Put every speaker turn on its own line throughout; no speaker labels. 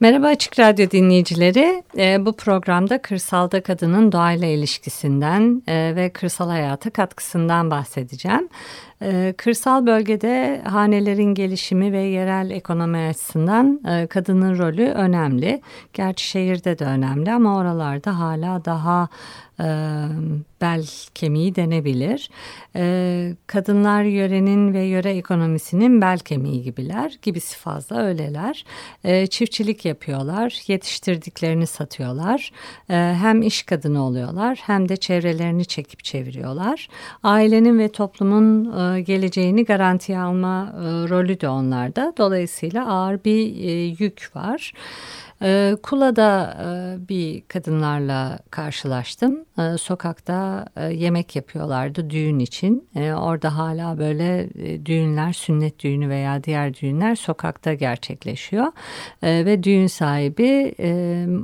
Merhaba Açık Radyo dinleyicileri. E, bu programda kırsalda kadının doğayla ilişkisinden e, ve kırsal hayata katkısından bahsedeceğim. E, kırsal bölgede hanelerin gelişimi ve yerel ekonomi açısından e, kadının rolü önemli. Gerçi şehirde de önemli ama oralarda hala daha e, bel kemiği denebilir. E, kadınlar yörenin ve yöre ekonomisinin bel kemiği gibiler. Gibisi fazla öyleler. E, çiftçilik yapıyorlar. Yetiştirdiklerini satıyorlar. Hem iş kadını oluyorlar hem de çevrelerini çekip çeviriyorlar. Ailenin ve toplumun geleceğini garantiye alma e, rolü de onlarda. Dolayısıyla ağır bir e, yük var. E, Kula'da e, bir kadınlarla karşılaştım. E, sokakta e, yemek yapıyorlardı düğün için. E, orada hala böyle e, düğünler, sünnet düğünü veya diğer düğünler sokakta gerçekleşiyor. Ve düğün sahibi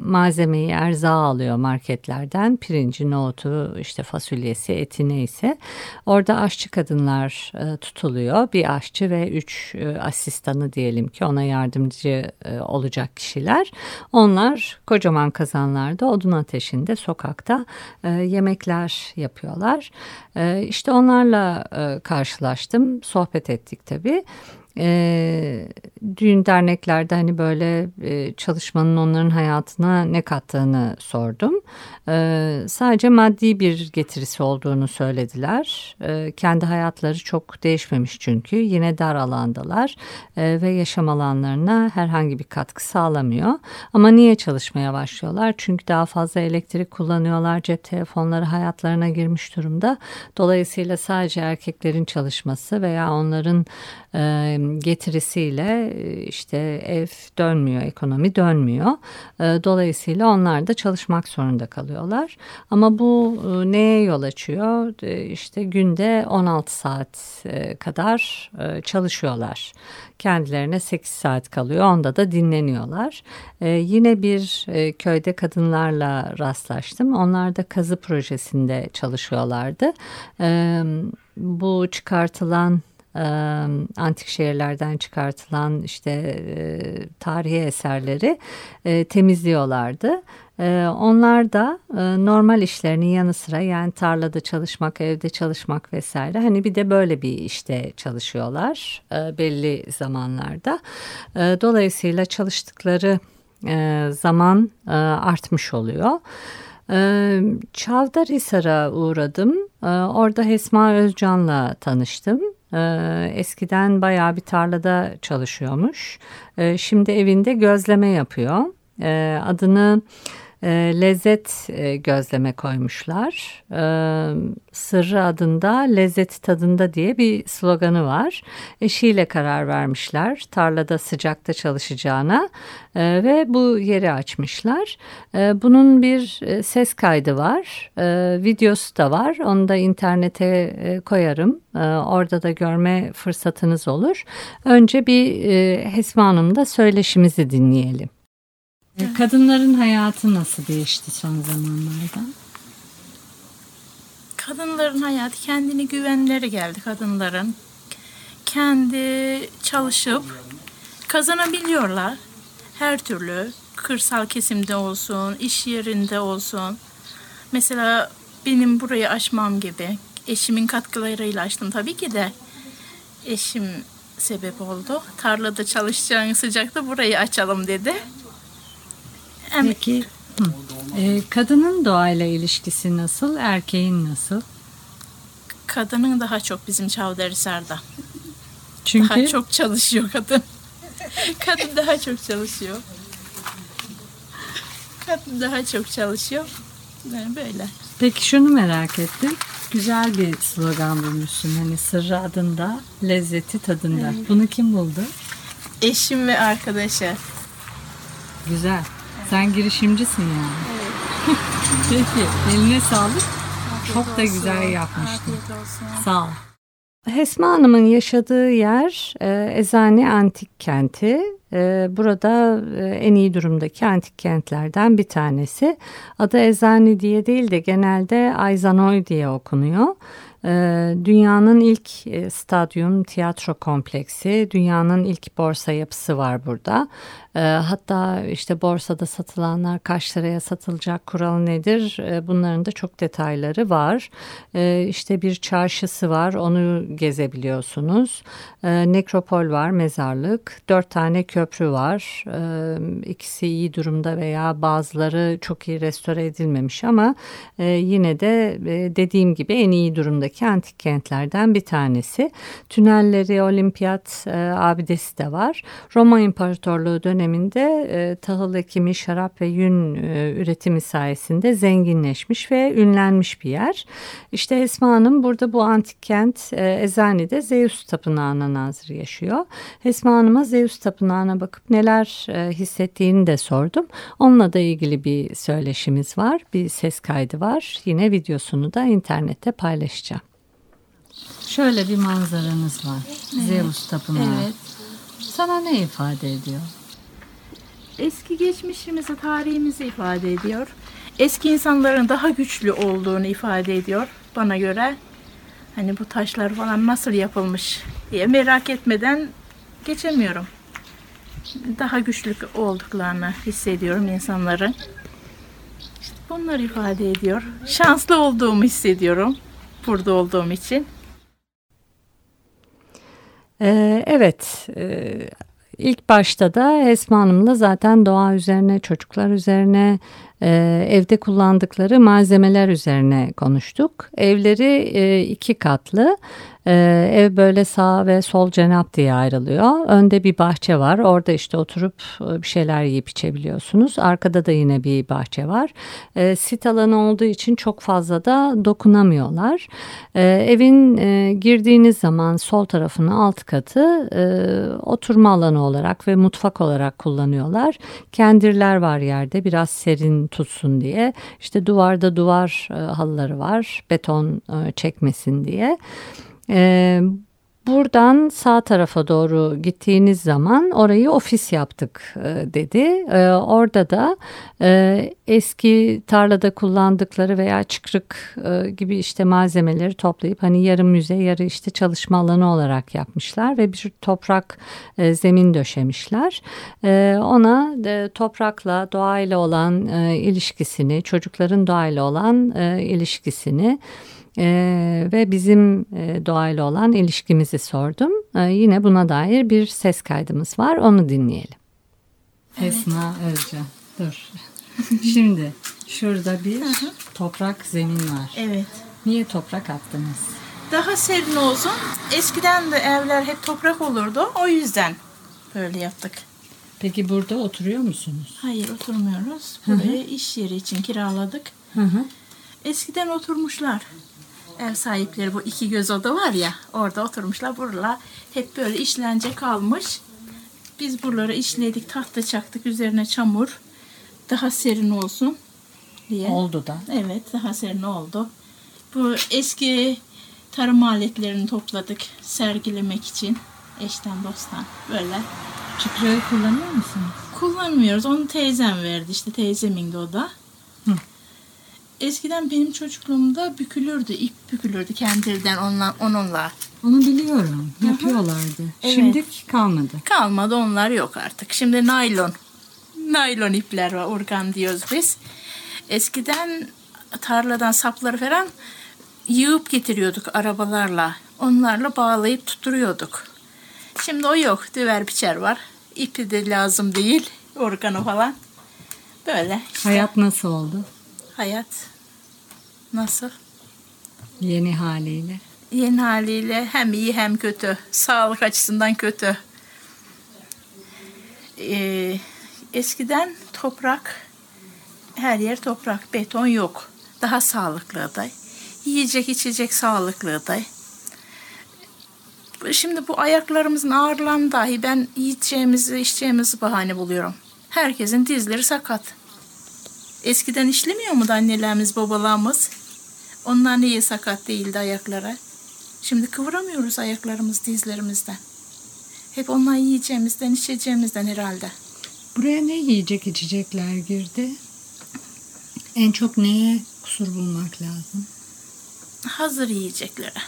malzemeyi erzağı alıyor marketlerden. Pirinci, nohutu, işte fasulyesi, eti neyse. Orada aşçı kadınlar tutuluyor. Bir aşçı ve üç asistanı diyelim ki ona yardımcı olacak kişiler. Onlar kocaman kazanlarda odun ateşinde sokakta e, yemekler yapıyorlar. E, işte onlarla e, karşılaştım, sohbet ettik tabii e, düğün derneklerde hani böyle e, çalışmanın onların hayatına ne kattığını sordum. E, sadece maddi bir getirisi olduğunu söylediler. E, kendi hayatları çok değişmemiş çünkü yine dar alandalar e, ve yaşam alanlarına herhangi bir katkı sağlamıyor. Ama niye çalışmaya başlıyorlar? Çünkü daha fazla elektrik kullanıyorlar. Cep telefonları hayatlarına girmiş durumda. Dolayısıyla sadece erkeklerin çalışması veya onların e, getirisiyle e, işte ev dönmüyor, ekonomi dönmüyor. E, dolayısıyla onlar da çalışmak zorunda kalıyorlar. Ama bu e, neye yol açıyor? İşte günde 16 saat kadar çalışıyorlar. Kendilerine 8 saat kalıyor. Onda da dinleniyorlar. Yine bir köyde kadınlarla rastlaştım. Onlar da kazı projesinde çalışıyorlardı. Bu çıkartılan antik şehirlerden çıkartılan işte tarihi eserleri temizliyorlardı. Onlar da normal işlerinin yanı sıra yani tarlada çalışmak, evde çalışmak vesaire hani bir de böyle bir işte çalışıyorlar belli zamanlarda. Dolayısıyla çalıştıkları zaman artmış oluyor. Çavdarhisar'a uğradım. Orada Hesma Özcan'la tanıştım. Ee, eskiden bayağı bir tarlada çalışıyormuş. Ee, şimdi evinde gözleme yapıyor. Ee, adını e, lezzet e, gözleme koymuşlar. E, Sırrı adında lezzet tadında diye bir sloganı var. Eşiyle karar vermişler tarlada sıcakta çalışacağına e, ve bu yeri açmışlar. E, bunun bir e, ses kaydı var, e, videosu da var. Onu da internete e, koyarım. E, orada da görme fırsatınız olur. Önce bir e, Hesma Hanım'da söyleşimizi dinleyelim. Kadınların hayatı nasıl değişti son zamanlarda?
Kadınların hayatı kendini güvenleri geldi kadınların. Kendi çalışıp kazanabiliyorlar. Her türlü kırsal kesimde olsun, iş yerinde olsun. Mesela benim burayı açmam gibi eşimin katkılarıyla açtım tabii ki de. Eşim sebep oldu. Tarlada çalışacağın sıcakta burayı açalım dedi.
Peki e, kadının doğayla ilişkisi nasıl, erkeğin nasıl?
Kadının daha çok bizim Çavdarhisar'da.
Çünkü
daha çok çalışıyor kadın. kadın daha çok çalışıyor. Kadın daha çok çalışıyor. Yani böyle.
Peki şunu merak ettim. güzel bir slogan bulmuşsun. Hani sırrı adında, lezzeti tadında. Evet. Bunu kim buldu?
Eşim ve arkadaşı.
Güzel. Sen girişimcisin yani. Evet. Peki. Eline sağlık. Afiyet Çok olsun. da güzel yapmıştın. Sağ ol. Hesma Hanım'ın yaşadığı yer e, Ezane Antik Kenti. E, burada e, en iyi durumdaki antik kentlerden bir tanesi. Adı Ezane diye değil de genelde Ayzanoy diye okunuyor. Ee, dünyanın ilk e, stadyum tiyatro kompleksi, dünyanın ilk borsa yapısı var burada. Ee, hatta işte borsada satılanlar kaç liraya satılacak kuralı nedir ee, bunların da çok detayları var. İşte bir çarşısı var onu gezebiliyorsunuz. Nekropol var mezarlık, dört tane köprü var. İkisi iyi durumda veya bazıları çok iyi restore edilmemiş ama e, yine de e, dediğim gibi en iyi durumdaki antik kentlerden bir tanesi. Tünelleri, olimpiyat e, abidesi de var. Roma İmparatorluğu döneminde e, tahıl ekimi, şarap ve yün e, üretimi sayesinde zenginleşmiş ve ünlenmiş bir yer. İşte Esma Hanım burada bu antik kent e, Ezani'de Zeus Tapınağı'na nazır yaşıyor. Esma Hanım'a Zeus Tapınağı'na bakıp neler e, hissettiğini de sordum. Onunla da ilgili bir söyleşimiz var, bir ses kaydı var. Yine videosunu da internette paylaşacağım. Şöyle bir manzaranız var. Evet. Zeus Tapınağı. Evet. Sana ne ifade ediyor?
Eski geçmişimizi, tarihimizi ifade ediyor. Eski insanların daha güçlü olduğunu ifade ediyor bana göre. Hani bu taşlar falan nasıl yapılmış diye merak etmeden geçemiyorum. Daha güçlü olduklarını hissediyorum insanların. İşte bunlar ifade ediyor. Şanslı olduğumu hissediyorum burada olduğum için.
Ee, evet, e, ilk başta da Esma Hanım'la zaten doğa üzerine, çocuklar üzerine, e, evde kullandıkları malzemeler üzerine konuştuk. Evleri e, iki katlı. Ee, ev böyle sağ ve sol cenap diye ayrılıyor. Önde bir bahçe var. Orada işte oturup e, bir şeyler yiyip içebiliyorsunuz. Arkada da yine bir bahçe var. Ee, sit alanı olduğu için çok fazla da dokunamıyorlar. Ee, evin e, girdiğiniz zaman sol tarafının alt katı e, oturma alanı olarak ve mutfak olarak kullanıyorlar. Kendirler var yerde biraz serin tutsun diye. İşte duvarda duvar e, halıları var beton e, çekmesin diye. E, Buradan sağ tarafa doğru gittiğiniz zaman orayı ofis yaptık e, dedi. E, orada da e, eski tarlada kullandıkları veya çıkrık e, gibi işte malzemeleri toplayıp hani yarı müze yarı işte çalışma alanı olarak yapmışlar ve bir toprak e, zemin döşemişler. E, ona e, toprakla doğayla olan e, ilişkisini çocukların doğayla olan e, ilişkisini ee, ve bizim e, doğayla olan ilişkimizi sordum. Ee, yine buna dair bir ses kaydımız var. Onu dinleyelim. Evet. Esma Özcan. Dur. Şimdi şurada bir toprak zemin var.
Evet.
Niye toprak attınız?
Daha serin olsun. Eskiden de evler hep toprak olurdu. O yüzden böyle yaptık.
Peki burada oturuyor musunuz?
Hayır oturmuyoruz. Burayı iş yeri için kiraladık. Hı hı. Eskiden oturmuşlar ev sahipleri bu iki göz oda var ya orada oturmuşlar. Buralar hep böyle işlence kalmış. Biz buraları işledik, tahta çaktık, üzerine çamur. Daha serin olsun diye.
Oldu da.
Evet, daha serin oldu. Bu eski tarım aletlerini topladık sergilemek için. Eşten dosttan böyle.
Çıkrayı kullanıyor musunuz?
Kullanmıyoruz. Onu teyzem verdi işte teyzemin de o da. Eskiden benim çocukluğumda bükülürdü, ip bükülürdü kendinden onunla, onunla.
Onu biliyorum. Yapıyorlardı. Evet. Şimdi kalmadı.
Kalmadı onlar yok artık. Şimdi naylon. Naylon ipler var. Urgan diyoruz biz. Eskiden tarladan sapları falan yığıp getiriyorduk arabalarla. Onlarla bağlayıp tutturuyorduk. Şimdi o yok. Düver biçer var. İpi de lazım değil. Organı falan. Böyle.
Işte. Hayat nasıl oldu?
Hayat Nasıl?
Yeni haliyle.
Yeni haliyle hem iyi hem kötü. Sağlık açısından kötü. Ee, eskiden toprak, her yer toprak, beton yok. Daha sağlıklı aday. Yiyecek içecek sağlıklıydı. Şimdi bu ayaklarımızın ağrılarını dahi ben yiyeceğimizi içeceğimizi bahane buluyorum. Herkesin dizleri sakat. Eskiden işlemiyor mu da annelerimiz babalarımız? Onlar niye sakat değildi ayaklara? Şimdi kıvıramıyoruz ayaklarımız dizlerimizden. Hep onlar yiyeceğimizden içeceğimizden herhalde.
Buraya ne yiyecek içecekler girdi? En çok neye kusur bulmak lazım?
Hazır yiyeceklere.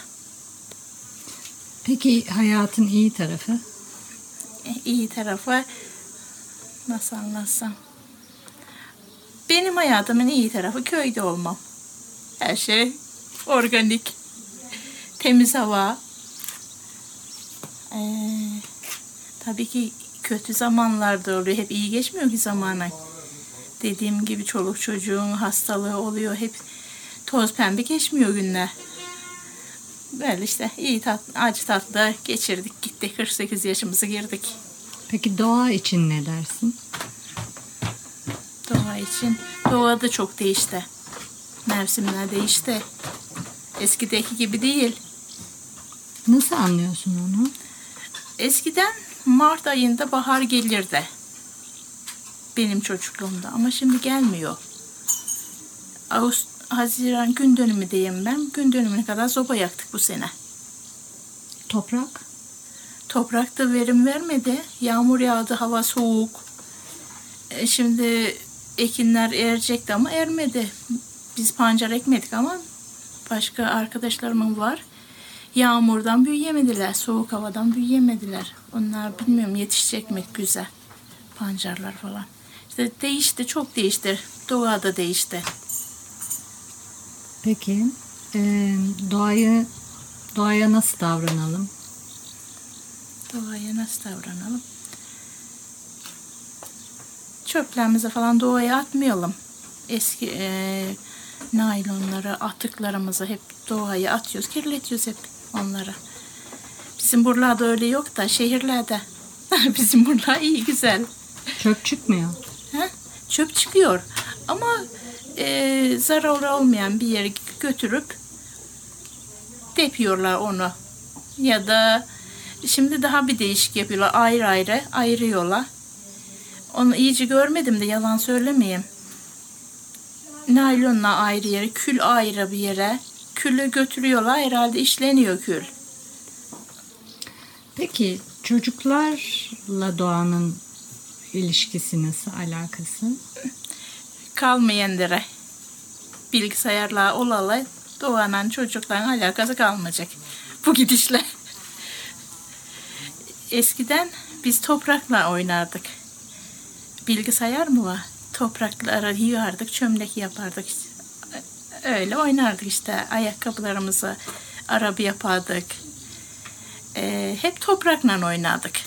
Peki hayatın iyi tarafı?
İyi tarafı nasıl anlatsam? Benim hayatımın iyi tarafı köyde olmam. Her şey organik. Temiz hava. Ee, tabii ki kötü zamanlarda oluyor. Hep iyi geçmiyor ki zamanı. Dediğim gibi çoluk çocuğun hastalığı oluyor. Hep toz pembe geçmiyor günler. Böyle işte iyi tat, acı tatlı geçirdik gitti. 48 yaşımızı girdik.
Peki doğa için ne dersin?
Doğa için. Doğa da çok değişti. Mevsimler değişti. Eskideki gibi değil.
Nasıl anlıyorsun onu?
Eskiden Mart ayında bahar gelirdi. Benim çocukluğumda ama şimdi gelmiyor. Ağustos, Haziran gün dönümü diyeyim ben. Gün dönümüne kadar soba yaktık bu sene.
Toprak?
Toprakta verim vermedi. Yağmur yağdı, hava soğuk. E, şimdi ekinler erecekti ama ermedi. Biz pancar ekmedik ama başka arkadaşlarımın var. Yağmurdan büyüyemediler, soğuk havadan büyüyemediler. Onlar bilmiyorum yetişecek mi güzel pancarlar falan. İşte değişti, çok değişti. Doğa da değişti.
Peki e, doğayı doğaya nasıl davranalım?
Doğaya nasıl davranalım? Çöplerimizi falan doğaya atmayalım. Eski e, naylonları, atıklarımızı hep doğaya atıyoruz, kirletiyoruz hep onları. Bizim buralarda öyle yok da şehirlerde. Bizim buralar iyi güzel.
Çöp çıkmıyor.
Ha? Çöp çıkıyor ama e, zararlı olmayan bir yere götürüp depiyorlar onu. Ya da şimdi daha bir değişik yapıyorlar. Ayrı ayrı ayırıyorlar. Onu iyice görmedim de yalan söylemeyeyim. Naylonla ayrı yere, kül ayrı bir yere. Külü götürüyorlar. Herhalde işleniyor kül.
Peki çocuklarla doğanın ilişkisi nasıl, alakası?
Kalmayanlara bilgisayarla olalı doğanan çocukların alakası kalmayacak. Bu gidişle. Eskiden biz toprakla oynardık. Bilgisayar mı var? Toprakları yığardık, çömlek yapardık. Öyle oynardık işte. Ayakkabılarımızı araba yapardık. Ee, hep toprakla oynardık.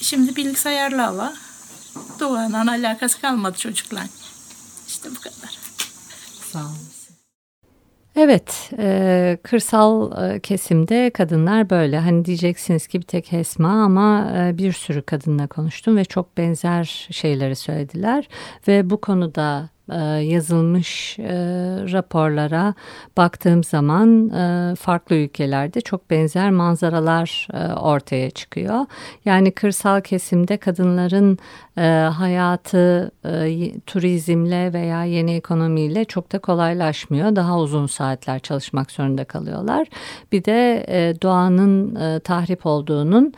Şimdi bilgisayarla var. Doğanın alakası kalmadı çocuklar. İşte bu kadar.
Sağ olun. Evet, e, kırsal e, kesimde kadınlar böyle. Hani diyeceksiniz ki bir tek Esma ama e, bir sürü kadınla konuştum ve çok benzer şeyleri söylediler. Ve bu konuda e, yazılmış e, raporlara baktığım zaman e, farklı ülkelerde çok benzer manzaralar ortaya çıkıyor. Yani kırsal kesimde kadınların hayatı turizmle veya yeni ekonomiyle çok da kolaylaşmıyor. Daha uzun saatler çalışmak zorunda kalıyorlar. Bir de doğanın tahrip olduğunun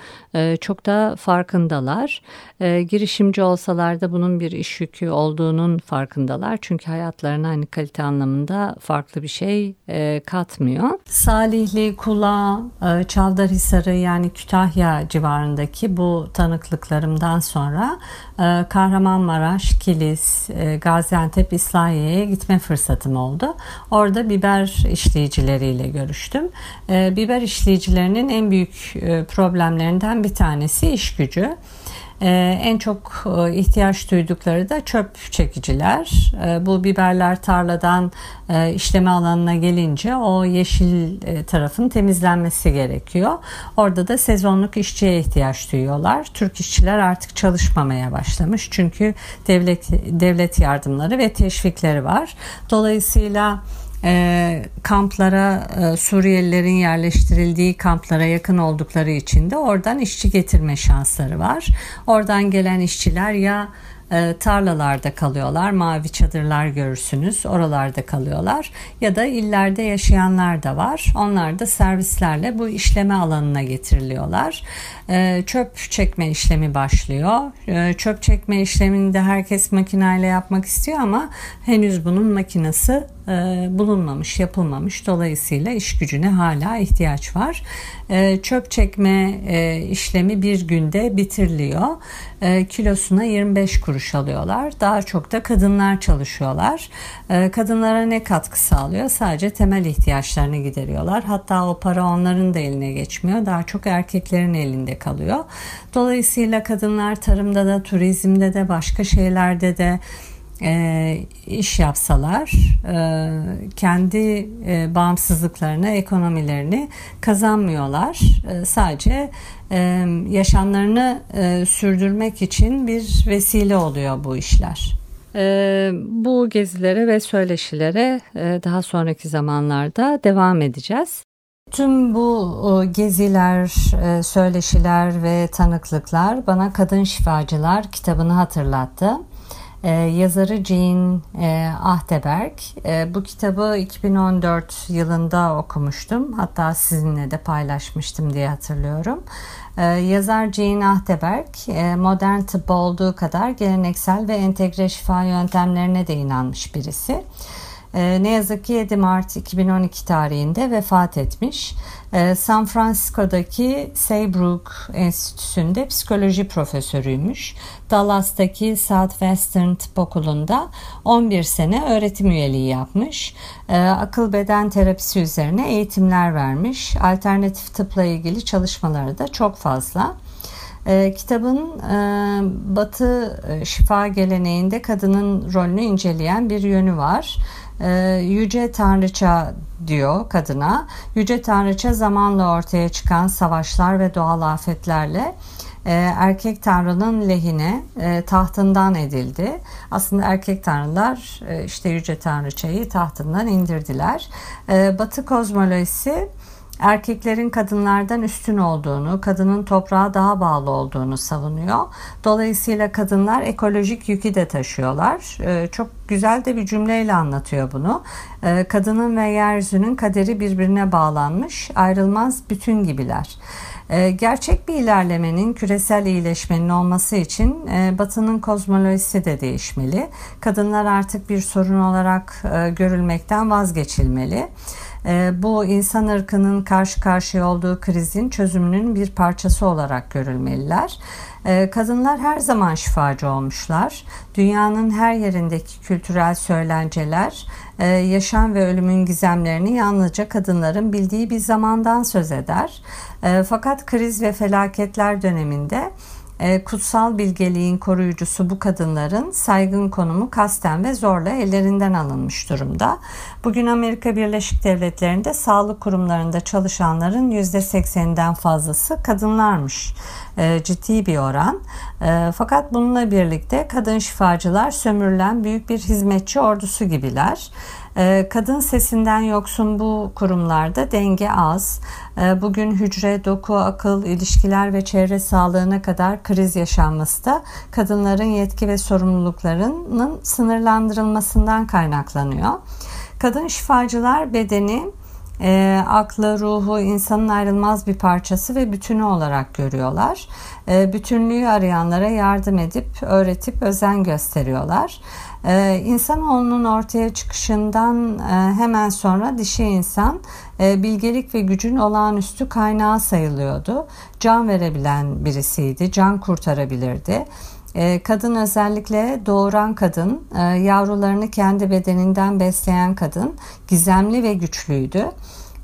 çok da farkındalar. Girişimci olsalar da bunun bir iş yükü olduğunun farkındalar yapıyorlar. Çünkü hayatlarına hani kalite anlamında farklı bir şey e, katmıyor. Salihli, Kula, e, Çavdarhisarı yani Kütahya civarındaki bu tanıklıklarımdan sonra e, Kahramanmaraş, Kilis, e, Gaziantep, İslahiye'ye gitme fırsatım oldu. Orada biber işleyicileriyle görüştüm. E, biber işleyicilerinin en büyük e, problemlerinden bir tanesi iş gücü. Ee, en çok e, ihtiyaç duydukları da çöp çekiciler. Ee, bu biberler tarladan e, işleme alanına gelince o yeşil e, tarafın temizlenmesi gerekiyor. Orada da sezonluk işçiye ihtiyaç duyuyorlar. Türk işçiler artık çalışmamaya başlamış çünkü devlet devlet yardımları ve teşvikleri var. Dolayısıyla e, kamplara e, Suriyelilerin yerleştirildiği kamplara yakın oldukları için de oradan işçi getirme şansları var. Oradan gelen işçiler ya e, tarlalarda kalıyorlar. Mavi çadırlar görürsünüz. Oralarda kalıyorlar. Ya da illerde yaşayanlar da var. Onlar da servislerle bu işleme alanına getiriliyorlar. E, çöp çekme işlemi başlıyor. E, çöp çekme işlemini de herkes makineyle yapmak istiyor ama henüz bunun makinesi e, bulunmamış, yapılmamış. Dolayısıyla iş gücüne hala ihtiyaç var. Çöp çekme e, işlemi bir günde bitiriliyor. kilosuna 25 kuruş alıyorlar. Daha çok da kadınlar çalışıyorlar. kadınlara ne katkı sağlıyor? Sadece temel ihtiyaçlarını gideriyorlar. Hatta o para onların da eline geçmiyor. Daha çok erkeklerin elinde kalıyor. Dolayısıyla kadınlar tarımda da, turizmde de, başka şeylerde de e, iş yapsalar e, kendi e, bağımsızlıklarını, ekonomilerini kazanmıyorlar. E, sadece e, yaşamlarını e, sürdürmek için bir vesile oluyor bu işler.
E, bu gezilere ve söyleşilere e, daha sonraki zamanlarda devam edeceğiz.
Tüm bu geziler, e, söyleşiler ve tanıklıklar bana Kadın Şifacılar kitabını hatırlattı. Ee, yazarı Jean e, Ahteberg. E, bu kitabı 2014 yılında okumuştum. Hatta sizinle de paylaşmıştım diye hatırlıyorum. E, yazar Jean Ahteberg e, modern tıp olduğu kadar geleneksel ve entegre şifa yöntemlerine de inanmış birisi. E, ne yazık ki 7 Mart 2012 tarihinde vefat etmiş. E, San Francisco'daki Saybrook Enstitüsü'nde psikoloji profesörüymüş. Dallas'taki Southwestern Tıp Okulu'nda 11 sene öğretim üyeliği yapmış. E, akıl beden terapisi üzerine eğitimler vermiş. Alternatif tıpla ilgili çalışmaları da çok fazla. E, kitabın e, Batı e, şifa geleneğinde kadının rolünü inceleyen bir yönü var. E, Yüce Tanrıça diyor kadına. Yüce Tanrıça zamanla ortaya çıkan savaşlar ve doğal afetlerle e, erkek tanrının lehine e, tahtından edildi. Aslında erkek tanrılar e, işte yüce tanrıçayı tahtından indirdiler. Batı kozmolojisi erkeklerin kadınlardan üstün olduğunu, kadının toprağa daha bağlı olduğunu savunuyor. Dolayısıyla kadınlar ekolojik yükü de taşıyorlar. Ee, çok güzel de bir cümleyle anlatıyor bunu. Ee, kadının ve yeryüzünün kaderi birbirine bağlanmış, ayrılmaz bütün gibiler. Ee, gerçek bir ilerlemenin, küresel iyileşmenin olması için e, Batı'nın kozmolojisi de değişmeli. Kadınlar artık bir sorun olarak e, görülmekten vazgeçilmeli. Ee, bu insan ırkının karşı karşıya olduğu krizin çözümünün bir parçası olarak görülmeliler. Ee, kadınlar her zaman şifacı olmuşlar. Dünyanın her yerindeki kültürel söylenceler, e, yaşam ve ölümün gizemlerini yalnızca kadınların bildiği bir zamandan söz eder. Ee, fakat kriz ve felaketler döneminde kutsal bilgeliğin koruyucusu bu kadınların saygın konumu kasten ve zorla ellerinden alınmış durumda. Bugün Amerika Birleşik Devletleri'nde sağlık kurumlarında çalışanların %80'den fazlası kadınlarmış. E, ciddi bir oran. E, fakat bununla birlikte kadın şifacılar sömürülen büyük bir hizmetçi ordusu gibiler. Ee, kadın sesinden yoksun bu kurumlarda denge az. Ee, bugün hücre, doku, akıl, ilişkiler ve çevre sağlığına kadar kriz yaşanması da kadınların yetki ve sorumluluklarının sınırlandırılmasından kaynaklanıyor. Kadın şifacılar bedeni e, aklı, ruhu insanın ayrılmaz bir parçası ve bütünü olarak görüyorlar. E, bütünlüğü arayanlara yardım edip, öğretip özen gösteriyorlar. Ee, insanoğlunun ortaya çıkışından e, hemen sonra dişi insan e, bilgelik ve gücün olağanüstü kaynağı sayılıyordu. Can verebilen birisiydi, can kurtarabilirdi. E, kadın özellikle doğuran kadın, e, yavrularını kendi bedeninden besleyen kadın gizemli ve güçlüydü.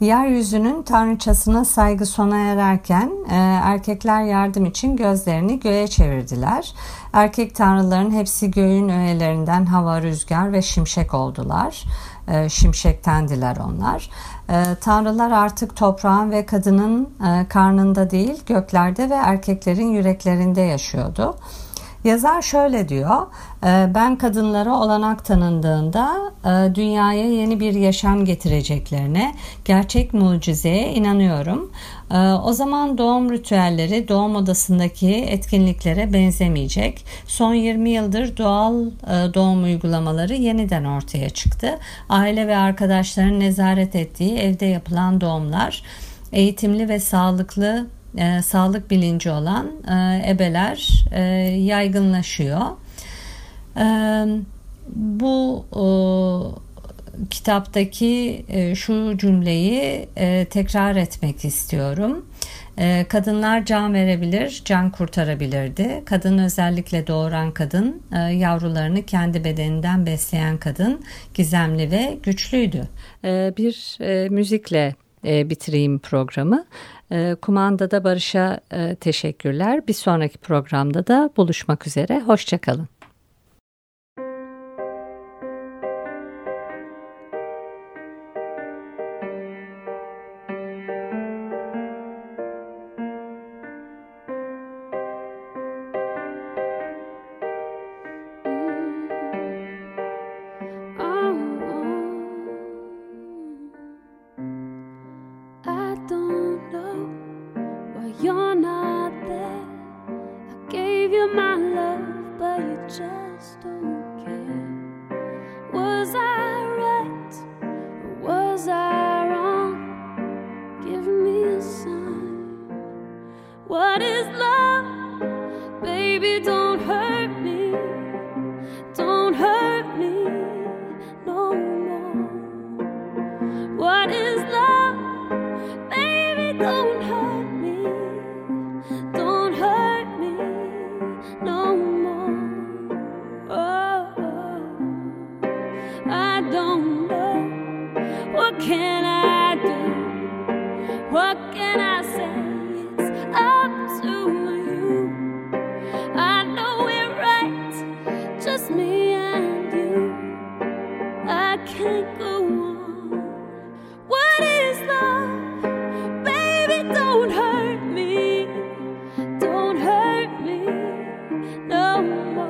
Yeryüzünün tanrıçasına saygı sona ererken e, erkekler yardım için gözlerini göğe çevirdiler. Erkek tanrıların hepsi göğün öğelerinden hava, rüzgar ve şimşek oldular. E, şimşektendiler onlar. E, tanrılar artık toprağın ve kadının e, karnında değil göklerde ve erkeklerin yüreklerinde yaşıyordu.
Yazar şöyle diyor, e, ben kadınlara olanak tanındığında e, dünyaya yeni bir yaşam getireceklerine, gerçek mucizeye inanıyorum. E, o zaman doğum ritüelleri doğum odasındaki etkinliklere benzemeyecek. Son 20 yıldır doğal doğum uygulamaları yeniden ortaya çıktı. Aile ve arkadaşların nezaret ettiği evde yapılan doğumlar eğitimli ve sağlıklı e, sağlık bilinci olan e, ebeler e, yaygınlaşıyor. E, bu e, kitaptaki e, şu cümleyi e, tekrar etmek istiyorum. E, kadınlar can verebilir, can kurtarabilirdi. Kadın özellikle doğuran kadın, e, yavrularını kendi bedeninden besleyen kadın gizemli ve güçlüydü. E, bir e, müzikle e, bitireyim programı. E, kumandada Barış'a e, teşekkürler. Bir sonraki programda da buluşmak üzere. Hoşçakalın. Baby, don't hurt. someone.